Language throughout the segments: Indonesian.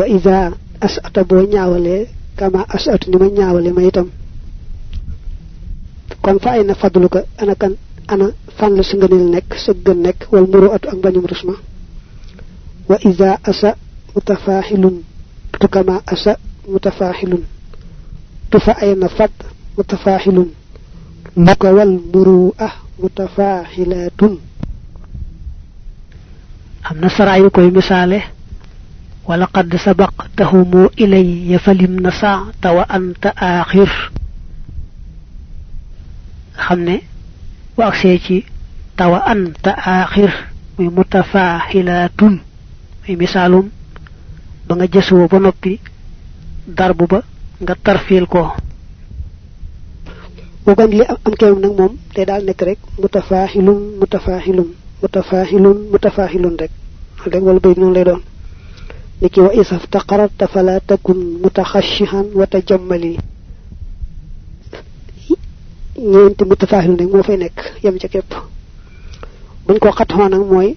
wa iza as'ata bo ñaawale kama as'atu ni ma ñaawale ma itam. Kon fa ayna fadluka ana kan ana fan la nekk sa gën nekk wal muru atu ak bañum rusma. Wa iza asa mutafahilun kama asa mutafahilun. Tufa ayna fad mutafahilun. Luka wal muru ah mutafahilatun amna sarayu koy misale ولقد سبقتهم إلي فلم نسعت وأنت آخر خمني واكسي توا أنت آخر muy mutafahilatun muy misalum ba nga jësoo ba noppi darbu ba nga tarfil ko bo gan li am kewum nak mom day dal nek rek mutafahilun mutafahilun mutafahilun mutafahilun rek rek wala bay non lay doon Niki wa isa ftaqarat fala takun mutakhashihan wa tajammali ñeenti mutafahilun rek mo fay nek yam ca kep buñ ko xatxoo nak moy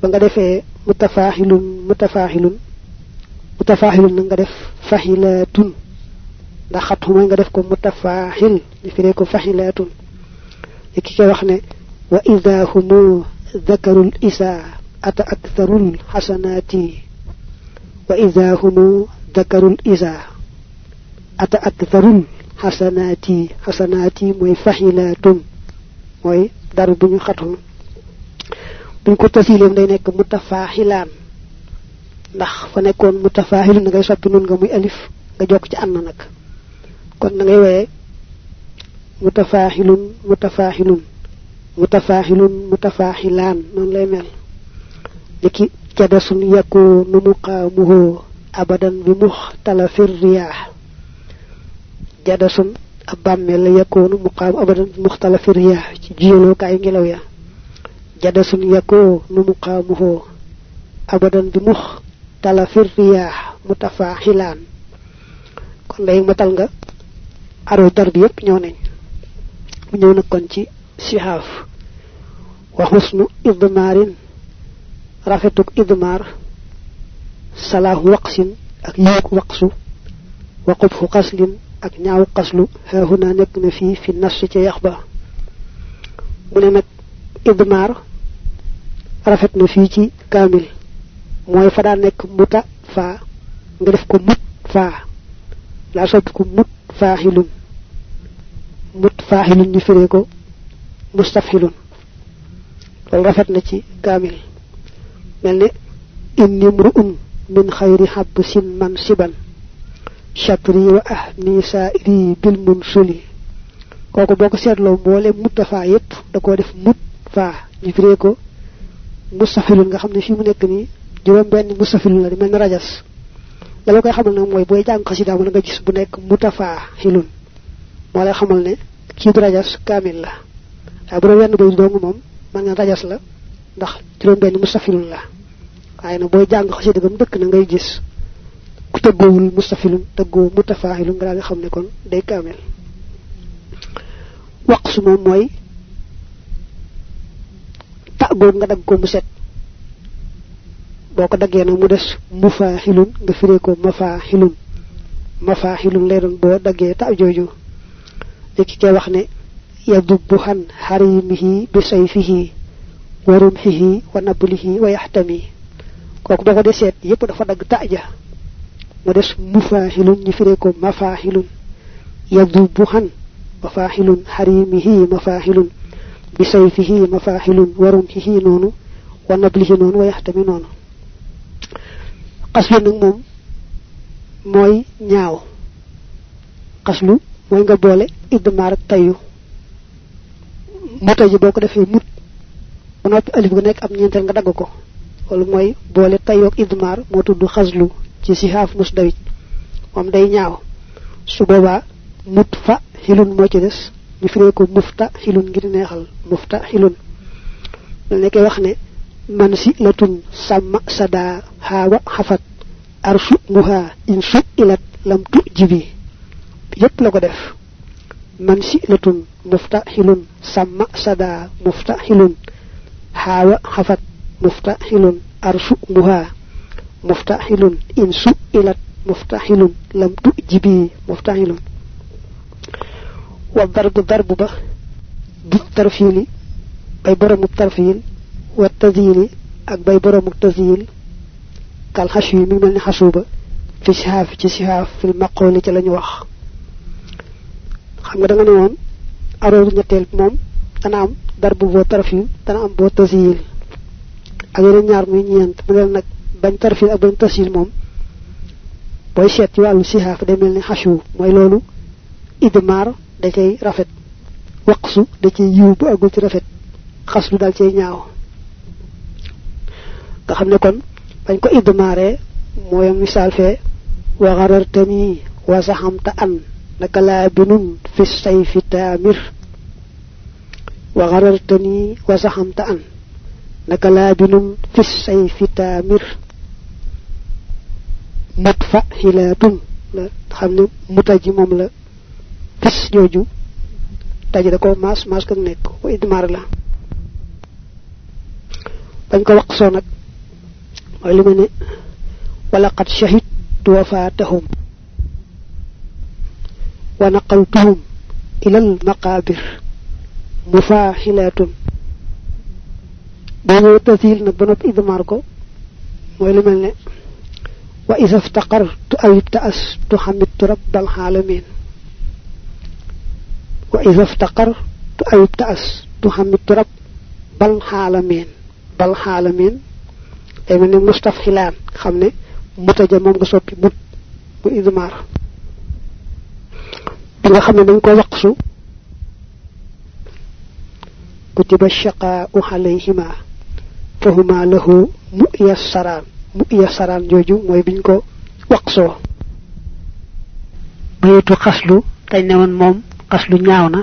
ba nga defee mutafahilun mutafahilun mutafahilun nga def fahilatun ndax xatu moy nga def ko mutafahil ni firé ko fahilatun ki ko wax ne wa idha humu dhakarul isa ata aktharul hasanati وإذا هم ذكر الإذا أتأكثر حسناتي حسناتي موي فحيلات موي دار بني خطو buñ ko tasilim day nekk mutafaxilaan ndax fa nekkoon mutafaxil na ngay soppi nun nga muy alif nga jokk ci ànn nag kon na ngay woye mutafaxilun mutafaxilun mutafaxilun mutafaxilaan noonu lay mel niki liki jadasun yakunu muqamuhu abadan bi mukhtalafir riyah jadasun abammel yakunu muqam abadan bi mukhtalafir riyah ci jiyelo kay ngelaw ya jadasun yakunu muqamuhu abadan bi mukhtalafir riyah mutafahilan kon day matal nga aro dar yépp ñëw nañ mu ñëw nag kon ci sihaf. Wa husnu idmarin rafetuk idmar salahu waqsin ak yiik waqsu wa qubhu qaslin ak ñaaw qaslu hahuna nekk na fii fi nas ci yax ba mu ne nag idmar rafet na fii ci kamil mooy fa daa nekk muta fa nga def ko mut fa la soppi ko mut fahilun mut fahilun ñu firé ko mustafhilun lol rafet na ci kamil melni inni mru'un min khayri habsin mansiban shatri wa ahni sa'iri bil munsuli. Koku boko setlo mbolé mutafa yépp da ko def mut fa ñu firé ko mustafhilun nga xamne fi mu nek ni juroom benn mustafhilun la di melni rajas. La koy xamal nak moy boy jang xasida mo nga gis bu nek mutafahilun. Mo lay xamal ne ki rajas kamil la. Bu wenn boy mom man nga rajas la ndax juroom benn mustafilun la waye na boy jang xasida gam dekk na ngay gis ku teggowul mustafilun teggo mutafahilun nga nga xamne kon day kamil waqsu mom moy ta nga dag ko mu set. Boko dagge na mu dess mufahilun nga firé ko mafahilun mafahilun lay don bo dagge ta joju dikki ke wax ne yadubbu han harimihi bi sayfihi wa rumhihi wa nablihi wa yahtami. Koku boko de set yep dafa dag ta ja mu dess mufahilun ñu firé ko mafahilun. Yadubbu han mafahilun. Harimihi mafahilun. Bi sayfihi mafahilun. Wa rumhihi nonu wa nablihi nonu wa yahtami nonu xaslu nak mom moy ñaaw xaslu moy nga boole idmar tayu. Mota ji boko defé mut ba nopi alif gu nek am ñentel nga dag ko. Wala moy boole tayu ak idmar mo tuddu xaslu ci sihaf musdawit. Mom day ñaaw. Su boba mut fa hilun mo ci dess ñu ko mufta hilun ngir neexal. Mufta hilun nekke wax ne man si latun sama sada hawa hafat arshu muha in ilat lam tujibi yépp la ko def. Man si latun muftahilun sama sada muftahilun hawa حاو خفت مفتحل بها مفتحل إن سئلت مفتحل لم تؤجبي مفتحل والضرب ضرب به بالترفيل بيبر مترفيل الترفيل والتزيل أك بيبر بروم التزيل من من حشوبة في شهاف في شهاف في المقولة لن يوخ خمد nga ne woon arooru dana am darbu boo tarfil dana am boo tazyil ak yeneen ñaar muy ñeent mu leen nag bañ tarfil ak bañ tazyil moom booy seet ci wàllu sihaaf day mel ni xasu mooy loolu idmar da cay rafet waqsu da cay yiw bu agul ci rafet xaslu dal cay ñaaw. Nga xam ne kon bañ ko idmaare mooy misaal fee wa gharartani wa zahamta an naka laa binun fi sayfi taamir وغررتني وسحمت أن نكلابن في السيف تامر. مدفع حلاب لا تخمن متجمم لا فس جوجو. تاجي داكو ماس ماس كن نيك و ادمار لا بان كو وقصو ولقد شهدت وفاتهم. ونقلتهم إلى المقابر. Mufahilatun boo tasil nag ba nopp idmar ko mooy lu mel ne wa isa ftaqartu aw ibta'astu hamidtu rabbal alamin wa isa ftaqartu aw ibta'astu hamidtu rabbal alamin bal alamin day mel ne mustafxilaan xam ne mutaja moom nga soppi mut bu idmar bi nga xam ne dañ ko waqsu kutiba shaqaa'u alayhima fahuma lahu mu'yassaraan mu'yassaraan jooju mooy biñ ko waqsoo bayitu xaslu dañ ne woon moom xaslu ñaaw na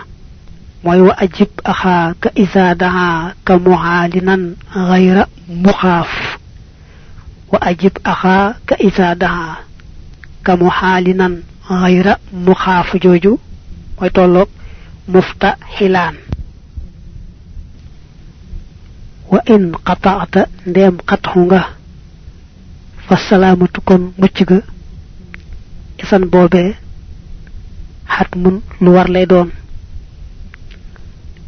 mooy wa ajib axaa ka isa daa ka muhaalinan gayra muxaaf wa ajib axaa ka isa daa ka muhaalinan gayra muxaaf jooju mooy tolloog mufta xilaan wa in qataata ndeem xatxu nga fa salaamatu kon isan boobee xat mun lu war lay doon.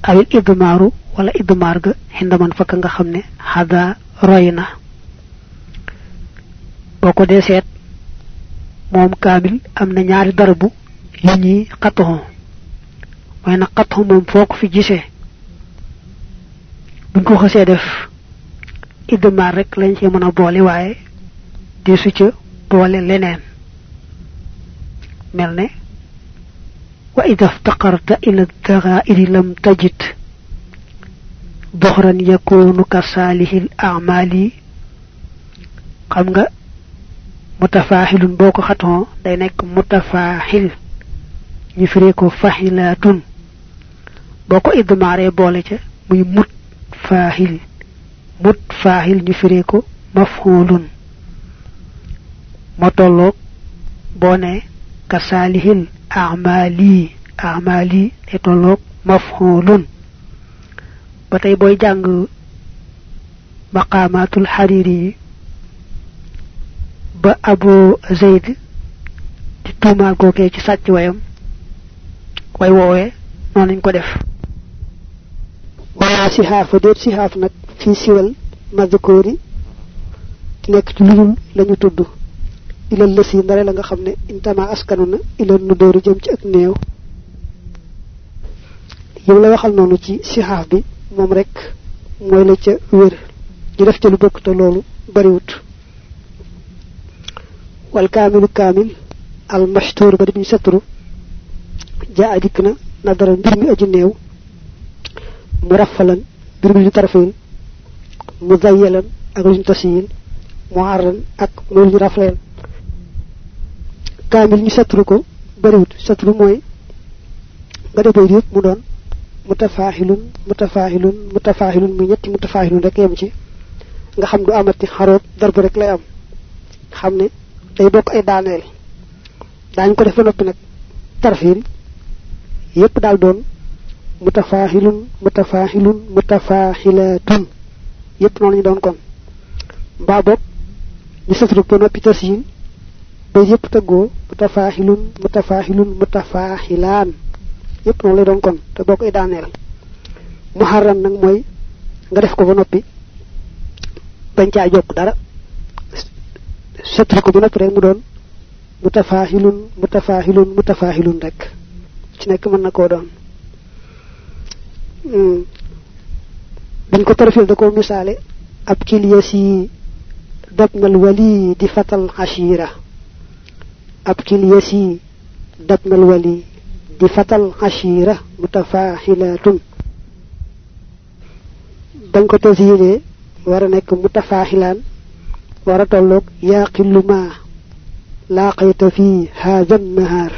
Awil idmaaru wala idmaar ga xindaman fakk nga xam ne xada roy na. Boo ko dee seet moom kaamil am na ñaari darabu yu ñuy xatxu mooy na xatxu moom foo ko fi gisee buñ ko xasee def idmaar rek lañ ci mën a boole waaye di su ca boole leneen mel ne wa ida ftaqarta ila dagairi lam tajid doxran yakunu ka saalihil amali xam nga mutafaaxilun boo ko xatoo day nekk mutafaaxil ñu firee ko faxilaatun boo ko idmaaree boole ca muy mut faaxil mut faaxil ñu firee ko boo ne ka saalihil amali amali day tolloog mafxulun ba tey booy jàng maqaamaatul xariri yi ba abu zeyd di tuumaal googee ci sàcc wayam way woowee noonu lañ askanu na ilal nu dóoru jëm ci ak néew yow la waxal noonu ci sihaaf bi moom rek mooy la ca wér ñu def ca lu bokk te loolu bariwut wal kaamilu kaamil al mashtuur ba di ñu setru jaa dikk na na dara mbir mi aju néew mu rafalan mbir mi ñu tarfil mu zayyalan ak lu ñu tasiyin mu arran ak lu ñu rafleel. Kaamil ñu setru ko bariwut setru mooy nga def bayit yëpp mu doon mutafaaxilun mutafaaxilun mutafaaxilun muy ñetti mutafaaxilun rek yem ci. Nga xam du amati xaroot darba rek lay am. Xam ne day bokk ay daaneel. Daañ ko def ba tarfiil yépp daal doon mutafaaxilun mutafaaxilun mutafaaxilatun yépp noonu ñu doon kon. Mbaa boog ñu satru ko noppi tasin bay yépp tëggoo mutafaaxilun mutafaaxilun mutafaaxilaan yépp noonu lay doon kon te boo koy daaneel. Muharram nag mooy nga def ko ba noppi bañ caa jokk dara. Satru ko ba noppi mu doon mutafaaxilun rek. Ci dañ ko tarfil da ko misaale ab kilyasi dabnal wali di fatal ashira. Ab kilyasi dabnal wali di fatal ashira mutafaaxilatun dañ ko tasiyee war a nekk mutafaaxilaan war a tolloog yaaqillu ma laaqayta fi haada nahaar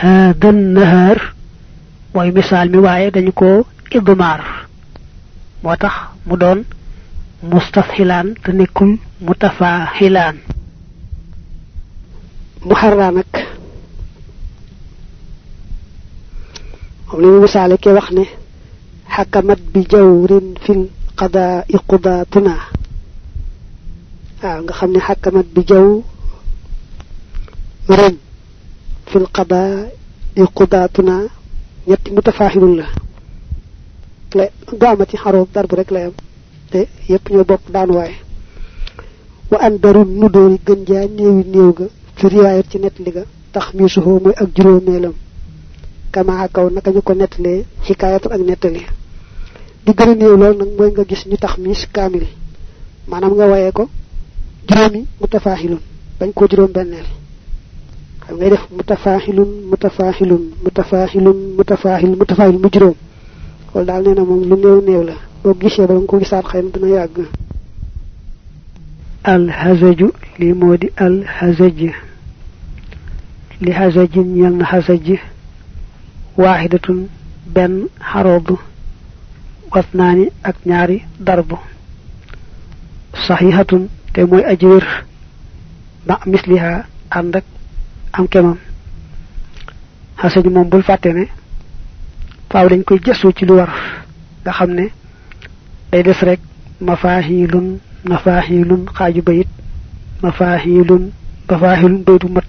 haada nahaar mooy misaal mi waaye dañu ko idmaar moo tax mu doon mustafxilaan te nekkul mutafaaxilaan muharra nag moom li mu misaale ke wax ne xakamat bi jawrin fil qadaa waaw nga xam ne xakamat bi jaw ren fil qadaa qudaatuna ñetti mutafaaxilun la. La du amati xaroob darbu rek lay am te yépp ñoo bokk daanuwaay wa an darun nu dóori gën jaa néewi néew ga fi riwaayat ci nettali ga tax mi suxoo mooy ak juróomeelam. Kama kaw naka ñu ko nettalee xikaayatu ak nettali. Di gën a néew lool nag mooy nga gis ñu tax miis kaamil. Maanaam nga wayee ko juróomi mutafaaxilun bañ koo juróom benneel ويرف متفاحل متفاحل متفاحل متفاحل متفاحل مجرم كل دال نينا موم لو نيو نيو لا بو غيشي با نكو غيسات خيم دنا ياغ الحزج لي مودي الحزج لي حزج نيل حزج واحدة بن حروب واثنان اك نياري ضرب صحيحة تي موي اجير مثلها عندك am kemam xasaj moom bul fàtte ne faaw dañ koy gëstu ci lu war nga xam ne day des rek mafaaxilun mafaaxilun xaaju bayit mafaaxilun mafaaxilun bayitu mat.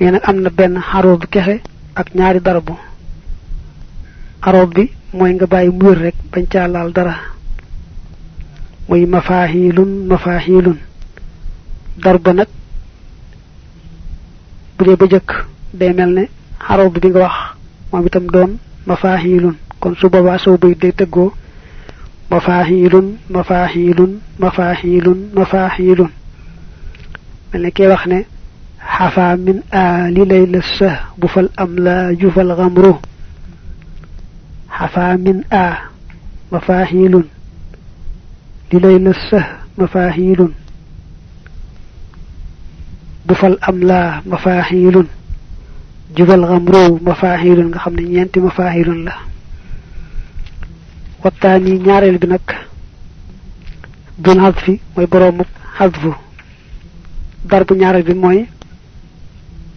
Mais nag am na benn xaroob bi kese ak ñaari darabu. Xaroob bi mooy nga bàyyi mu wér rek bañ caa laal dara. Muy mafaaxilun mafaaxilun darba nag bu dee ba jëkk day mel ne bi nga wax moom itam doon mafaaxilun kon su boobaa soo bayit day tëggoo mafaaxilun mafaaxilun mafaaxilun mafaaxilun mel ne kee wax ne xafaa min aali layla sah bu fal am la jufal xamru xafaa min a mafaaxilun li layla sah mafaaxilun bu fal am la mafaaxilun jufal xamru mafaaxilun nga xam ne ñeenti mafaaxilun la wattaani ñaareel bi nag dul xadfi mooy boroomu xadfu dar bu ñaareel bi mooy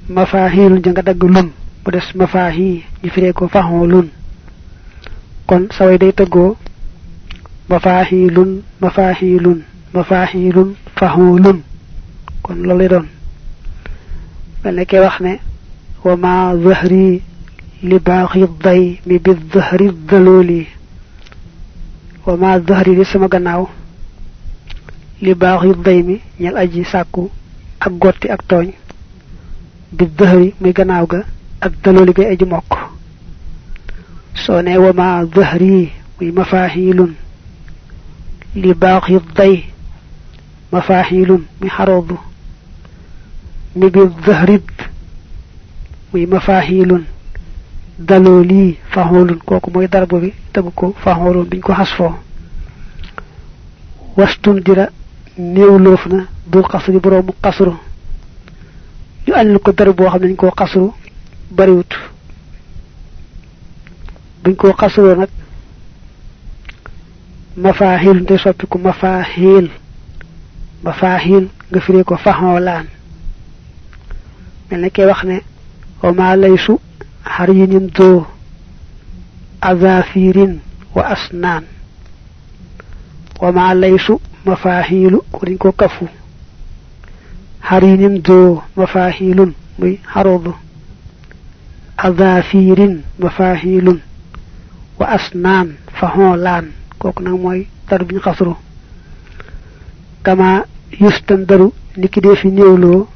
mafaaxilun ja nga dagg lun bu des mafaaxi ñu firee ko faxoo lun kon saway day tëggoo mafaaxilun mafaaxilun mafaaxilun faxoo lun kon loolu lay doon فنكي وحنا وما ظهري لباقي الضيم بالظهر الظلولي وما ظهري لسما قناو لباقي الضيم نيال أجي ساكو أقوتي أكتوني بالظهر مي قناوغا الظلولي بي أجي موك. سوني وما ظهري ومفاهيل لباقي الضيم مفاهيل محروضو نبي الظهرب وي مفاهيل دلولي فهول كوكو موي داربو بي تبكو فهول بنكو حصفو. واستون ديرا نيولوفنا دو قصر بروم قصر يؤلق درب وخم نكو قصر بريوت. بنكو قصر نك مفاهيل دي سوبكو مفاهيل. مفاهيل غفريكو فهولان. Mel ne kee wax ne wa maa laysu xarinin doo azafirin wa asnaan wa maa laysu mafahilu ko dañ ko kafu harinin do mafahilun muy harodu azafirin mafahilun wa asnan faholan koku nak moy tar biñ xasru kama yustandaru niki defi newlo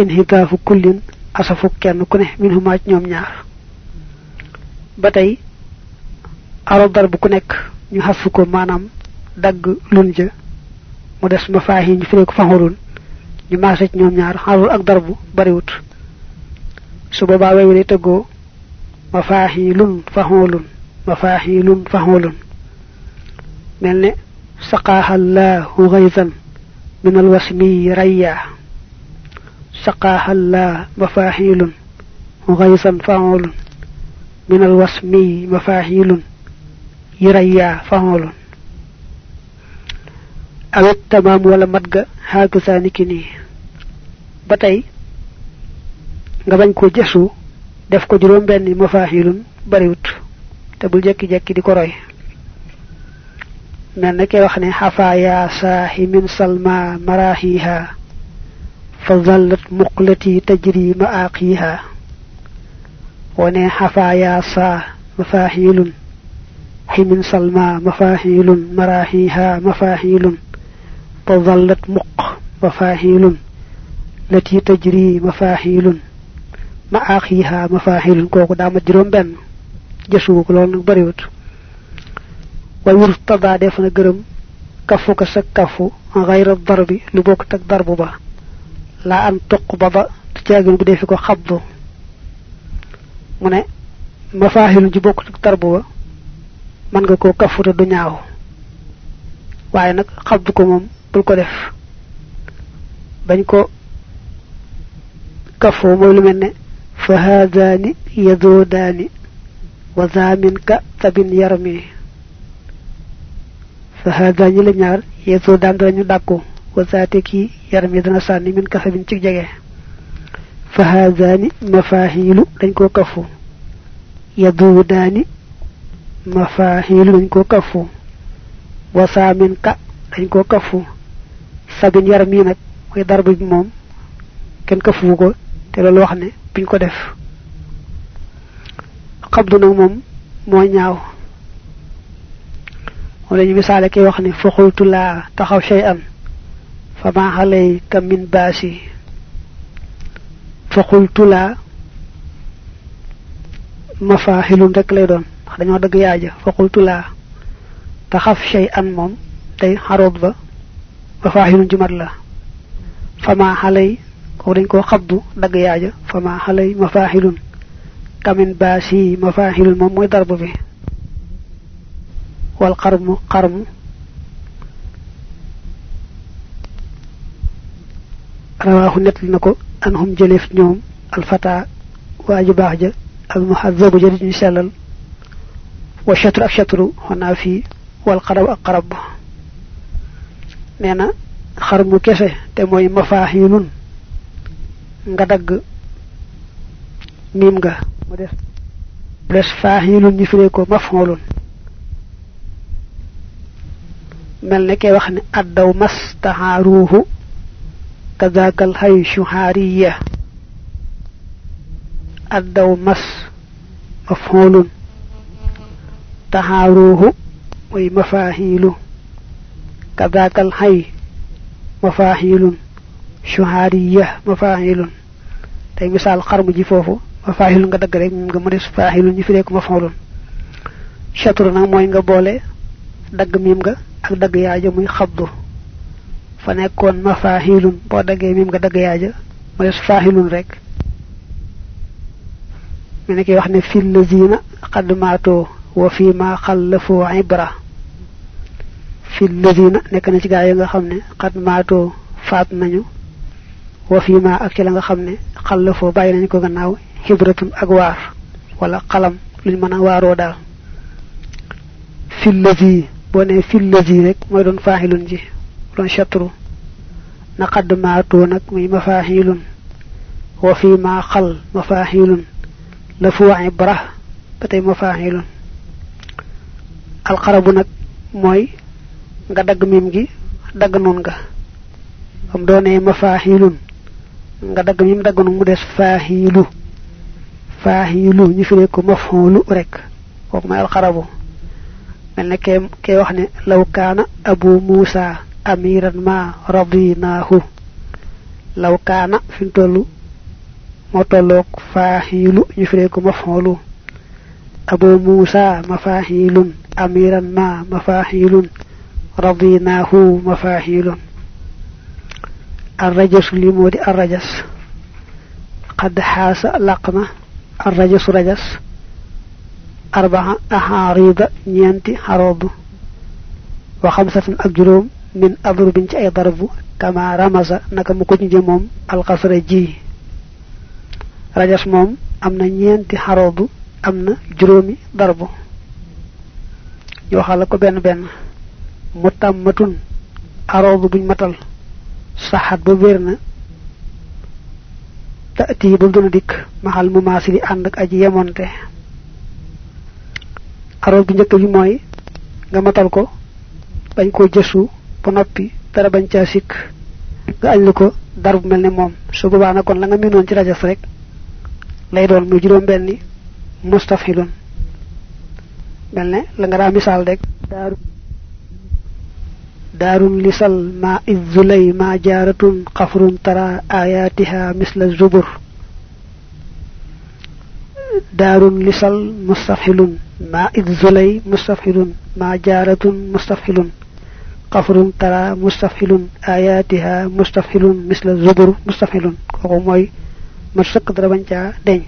inhitaafu kullin asafu kenn ku ne minhuma ci ñoom ñaar. Ba tey aro darb ku nekk ñu xasu ko maanaam dagg lun ja mu des ma faahi ñu firee ko faxurun ñu maase ci ñoom ñaar xarul ak darbu bariwut. Su way lun lun min alwasmi سقاها الله مفاحيل غيثا فعول من الوسم مفاحيل يريا فعول أو التمام ولا مدغ هكذا نكني batay nga bañ ko jësu def ko juroom benn mafahilun bariwut te bul jekki jekki di ko roy mel na ke wax ne xafaaya saahi min salma marahiha فظلت مقلتي تجري مآقيها. وني حفايا صا مفاحيل حمن صلما مفاحيل مراحيها مفاحيل فظلت مق مفاحيل التي تجري مفاحيل مآقيها مفاحيل كوكو دامت جروم بن. جسوك لون بريوت. ويرتضى دفن جرم كفو كسك كفو. غير الضرب. لبوك تك ضرب با. La an tuqbada ciagal bu defi ko xabdu mu ne mafahil ji bokku ak tarbu ba man nga ko kafuta du ñaaw waaye nag xabdu ko moom bul ko def bañ ko kafoo mooy lu mel ne fa haadaani yadoodaani wa zaamin ka tabin yarmi fa haadaani la ñaar yadoodaan dañu dàkku wa zaate kii yaram yi dana sànni min kasabin ci jege. Fa haadaani mafaahilu dañ koo kafu. Yaduudaani mafaahilu dañ koo kafu. Wa saamin ka dañ koo kafu. Sabin yaram yi nag mooy darba bi moom kenn kafuwu ko te loolu wax ne biñ ko def. Xabdu nag moom moo ñaaw. Moom lañu misaale kay wax ne fa taxaw فما عليك من باسي فقلت لا. مفاهل دك لي دون. دانيو دك ياجا. فقلت لا. تخاف شيئا مم. تي حروب با. مفاهل جمر لا. فما علي. كو دنجو خبدو. دك ياجا. فما علي مفاهل كمن باسي مفاهل مم. موي ضرب بي. والقرم قرم. خواه نتل نكو أنهم جلف نيوم الفتاة واجب عجة المحذب جرد نسلل وشتر أكشتر هنا في والقرب أقرب نينا خرمو كسه تموي مفاهيل نغدق ميمغا مدف بلس فاهيل نفريكو مفهول ملنكي وخني أدو مستهاروه كذاك الحي شهارية الدو مس مفعول تهاروه وي مفاهيل كذاك الحي مفاهيل شهارية مفاهيل tay misal xarmu ji fofu mafahil nga dag rek nga mu dess fahil ñu fi rek mafulun shatru nak moy nga bolé dag mim nga ak dag yaaja muy xabdu fa nekkoon mafahilun boo daggee mim nga dagg yaaja mu des fahilun rek mi ne wax ne fil lazina qad maatoo wa fi ma xallafu ibra fil lazina nekk na ci gaa yi nga xam ne qad maatoo faat nañu wa fi ma ak ci la nga xam ne xallafoo bàyyi nañu ko gannaaw xibratun ak waar wala xalam luñ mën a waaroo daal fil lazi boo ne fil lazi rek mooy doon fahilun ji شطر شطر نقد ما تونك مي مفاهيل وفي ما خل مفاهيل لفو عبرة بتي مفاهيل القرب نك موي nga dag mim gi dag non nga am doone mafahilun nga dag mim dag non mu dess fahilu fahilu ñu firé ko mafhulu rek ko may al kharabu melne ke ke wax ne law kana abu musa amiran ma radinahu law kaana fi tollu moo tolloog faahilu ñu firé ko mafhulu abu musa mafahilun amiran ma mafahilun radinahu mafahilun الرجس لمودي الرجس قد حاس لقنا الرجس رجس أربعة أحاريض نينتي حروض وخمسة أجروم min adrubin ci ay darbu kama ramaza naka mu ko ci jëm mom al qasra ji. Rajas mom amna ñenti harodu amna juroomi darbu. Yo xala ko ben ben mutammatun harodu buñ matal. Sahat bu werna taati bu duna dik mahal mumasili and ak aji yemonte. Harodu ñëk bi moy nga matal ko bañ ko jëssu ba noppi dara bañ caa sikk nga añ ko dar bu mel ne su boobaa na kon la nga minoon ci rajas rek lay doon muy juróom benni mustafilun mel ne la nga daa misaal rek daaru دار لسل ما الذلي ما جارة قفر ترى آياتها مثل الزبر دار لسل مستفحل ما الذلي qafrun tara mustafilun ayatiha mustafilun misla zubur mustafilun koko moy ma sekk dara bañ ca deñ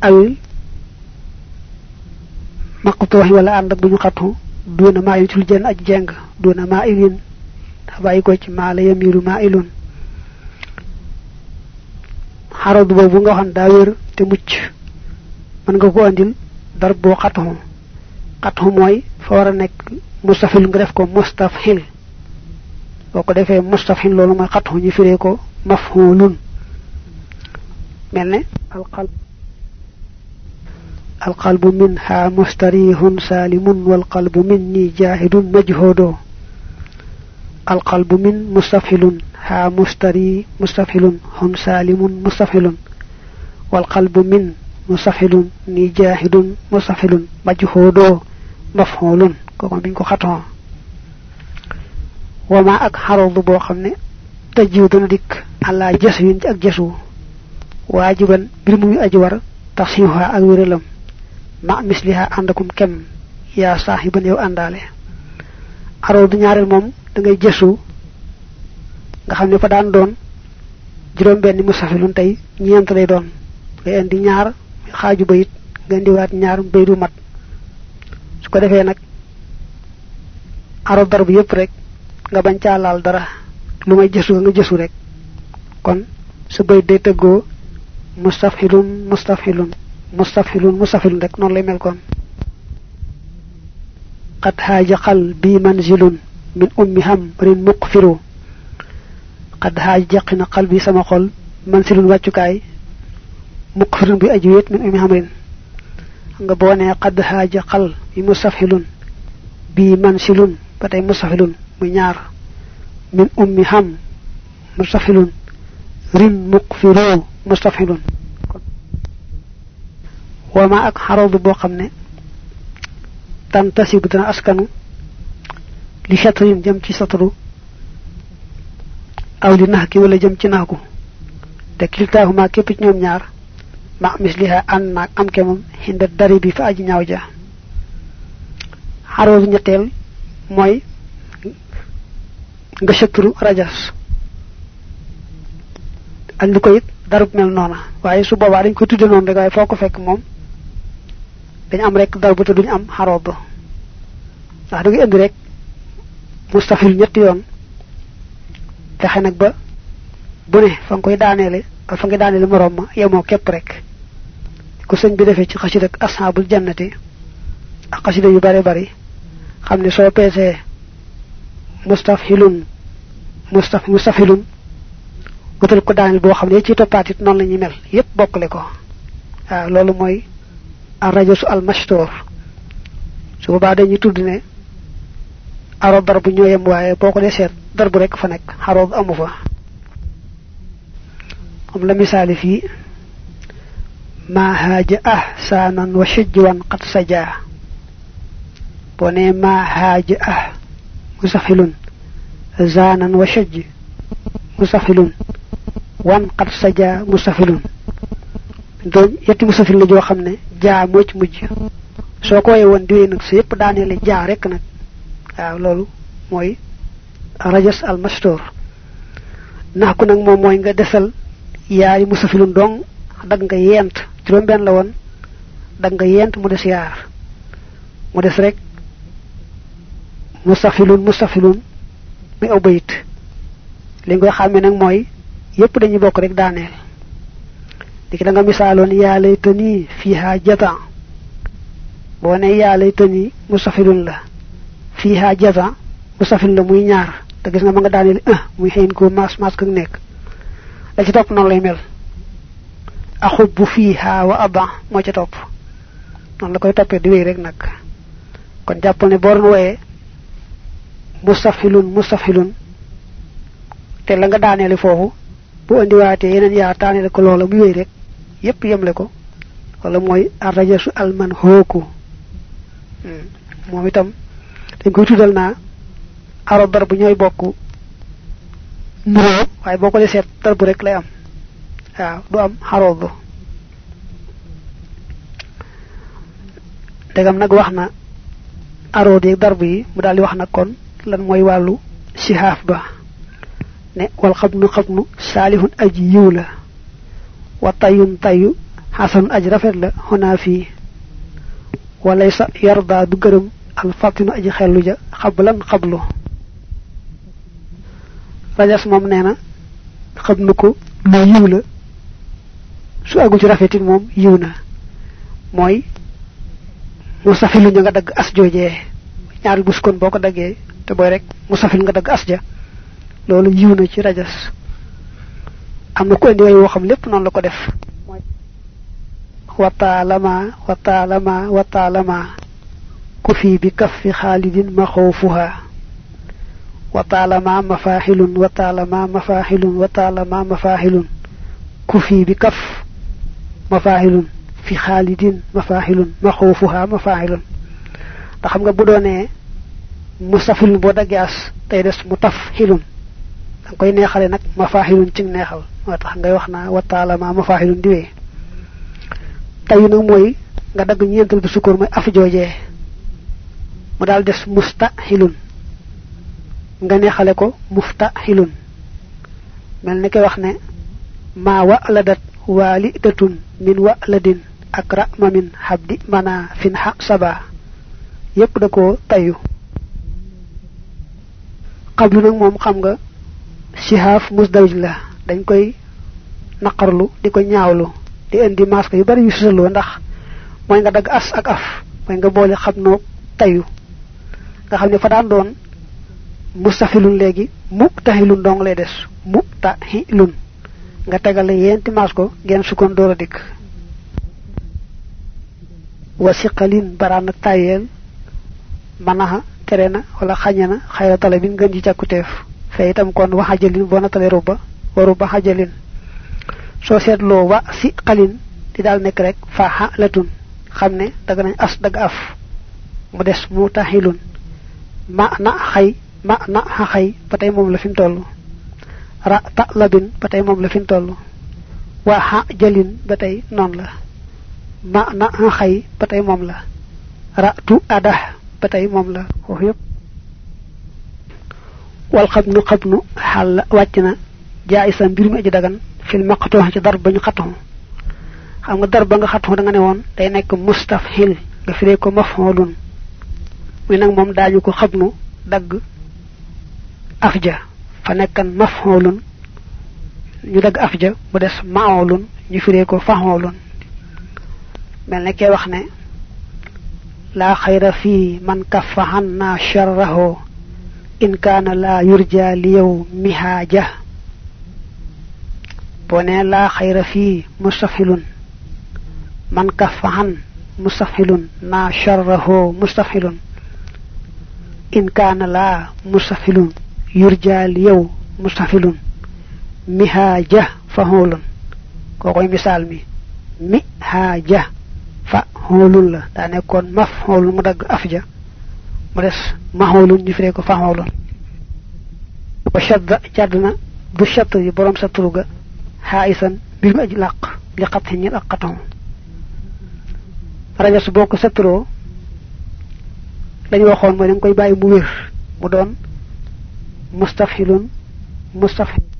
awil maqtuh wala and ak buñu xatu duna yu tul jenn ak jeng duna ma'ilin bayi ko ci ma la yamiru ma'ilun harad bobu nga xon da wër te mucc man nga ko andil dar bo xatu xatu moy fa wara nek mustafil nga def ko mustafhil boko defé mustafhil lolu moy xatu ñu firé ko mafhulun melne al qalb القلب منها مستريح سالم والقلب مني جاهد مجهود القلب من مستفحل ها مستري مستفحل هم سالم مستفحل والقلب من مستفحل ني جاهد مستفحل مجهود مفعول كما بين mafhulun ko ko biñ ko xato wama ak haradu bo xamne tajudun dik ala jasun ci ak jasu wajiban bir muy aji war tasiha ak wërelam ma misliha andakum kem ya sahiban yow andale aradu nyaril mom da ngay jasu nga xamne fa daan doon. juróom benn musafilun tey. ñeent lay doon. nga indi ñaar. xaaju bayit. nga indiwaat ñaar baydu mat ko defee nag aro darb yépp rek nga bañ caa laal dara. Lu may jësu nga jësu rek. Kon sa bayit day tëggoo mustafhilun mustafhilun mustafhilun mustafhilun rek non lay mel kon. Qad haja qalbi manzilun min ummi hamrin muqfiru. Qad haja jaqina qalbi sama xol manzilun wàccukaay muqfirun bi aji wet min ummi nga boo nee qad haja qal bi mustafhilun bi mansilun. Ba tey mustafhilun muy ñaar. Min ummi ham mustafhilun rin muqfiru mustafhilun wama ak xaradu boo xam ne tantasibu dana askanu li shatrin jëm ci satru aw li nax wala jëm ci naxku te kiltaahuma képp ci ñaar ma misliha an naag am kemam hinda dari bi fa aji ñaaw ja. Xaradu ñetteel mooy nga shatru rajas. Andi ko it darub mel noona. Waaye su boobaa dañ ko tudde noonu rek waaye foo ko fekk dañ am rek darbu te duñ am xaroob ndax da ngay indi rek mustafil ñetti yoon. Fexe nag ba bu ne fa nga koy fa nga daaneele morom ma yemoo képp rek ku señ bi defé ci xassida ak ashabul jannati ak xassida yu bari bari xamni so pesé mustafhilun mustaf mustafhilun wutal ko daani bo xamne ci topatit non lañu mel yépp bokkulé ko. Waaw loolu mooy arrajasu al mashtur su ba dañuy tudd né aro darbu ñoo waye boko dé sét darbu rek fa nek amu fa. Am la misali fi ma haaja ahsaanan wa shijwan qad sajaa boo nee ma ah musafilun. Zaanan wa musafilun. Wan qad musafilun. Doon yetti musafil la joo xam ne jaa moo ci mujj. Soo ko nag su yépp daaneele jaa rek nag. Waaw loolu mooy rajas al mastor nax ku nag moom mooy nga musafilun dong dag nga juróom benn la woon dag nga yent mu des yaar. Mu des rek musafilun musafilun mi aw bayit. Li nga xàmme nag mooy yépp dañuy bokk rek daaneel. Diki da nga misaaloon yaa lay tani fiha jata boo ne yaa lay tani musafilun la fiha jata musafil la muy ñaar. Te gis nga ma nga daaneel ah muy xëyin ko mas mas ka nekk. La ci topp noonu lay mel axubbu fiha wa aba moo ca topp. noonu la koy toppee di wéy rek nag. kon jàppal ne boo doon wooyee mustafilun mustafilun. la nga daaneele foofu bu andiwaatee yeneen yaar daaneele ko loola muy wéy rek yépp yemle ko. wala arrajasu alman hooku moom itam dañ koy tuddal naa aro dar bu ñooy bokk. nuroo. waaye boo ko dee seet rek lay am waaw du am xaroodu degam nag wax na arood darb yi mu wax kon lan mooy wàllu sihaaf ba. Ne wal xabnu xabnu saalihun aji yiw la wa tayun tayu xasanun aji rafet la xonaa fii walay sa yarda du gërëm al fatinu aji xellu ja xablan xablu. Rajas moom nee na xabnu ko yiw la su àggu ci rafetit moom yiw na. Mooy mu safilu ñu nga dagg as joojee ñaari bus kon boo ko te booy rek mu safil nga dagg as ja. Loolu yiw na ci rajas. Am ku indi way xam lépp noonu la ko def. Wataalama wataalama wataalama. Ku fii bi kaf fi xaalidin ma xawfuha. Wataalama mafaaxilun wataalama mafaaxilun wataalama mafaaxilun ku fii bi kaf mafaaxilun fi xaalidin mafaaxilun ma xawfuha mafaaxilun ndax xam nga bu doonee mu safilun boo daggee as tey des mu taf xilun danga koy neexale nag mafaaxilun ci neexal. Moo tax ngay wax naa wataalama mafaaxilun diwee tayu nag mooy nga dagg ñeental bi sukkoor mooy af joojee. Mu daal des mustaxilun nga neexale ko muftaxilun mel ni koy wax ne waladat waalidatun min waladin ak rama min xabdi mana fin xa saba. Yépp da ko tayu. Xablu nag moom xam nga sihaaf musdawj dañ koy naqarlu di ko ñaawlu di indi masque yu bari yu susaloo ndax mooy nga dagg as ak af mooy nga boole xam noo tayu. Nga xam ne fa daan doon mustafilun léegi mu taxilun dong lay des mu nga tegale yenti mas ko genn sukkoon door a dikk. Wasiqalin baraan ak tayeel manaxa tere na wala xañe na xayra talabin gën ji càkkuteef fe itam kon wa xajalin boo natale rubba wa rubba xajalin. Soo seetloo wa si xalin di daal nekk rek fa xalatun xam dag nañ as dag af. Mu des mu ma na xay ma na xa xay ba tey la fi mu ra ta labin ba tey moom la fi mu toll. Waa xa jalin ba tey noonu la. Ma na xa xay ba tey moom la. Ra tu ada ba tey moom la. Foofu yëpp. Wal xabnu xabnu xàll wàcc na. Jaay sa mbir mi aji dagan. Fil maqtoo ci dar ba ñu xatu xam nga dar ba nga xatu da nga ne woon day nekk mustafhil. Nga firee ko maf'ulun. Muy nag moom daañu ko xabnu dagg afja fa nekkan maf'ulun ñu dagg afja bu des ma'ulun ñu firee ko fa'ulun mel ne kee wax ne laa xayra fii man kaffa hanna sharrahu in kaana laa yurja li yow mihaaja boo ne laa xayra fii mustafilun man kaffa han mustafilun naa sharrahu mustafilun in kaana laa mustafilun yurjaal yow mustafilun mihaaja fa xoolun kookoy misaal mi mi haaja fa xoolun la. Daa nekkoon maf xoolun mu dagg af ja mu des ma xoolun ñu firee ko fa xoolun wa shadda jàdd na du shatt yi borom sa turuga xaayisan mbir mi aji làq li xat ñil ak xatam rajas boo ko satturoo lañu waxoon mooy da nga koy bàyyi mu wér mu doon مستفحل مستفحل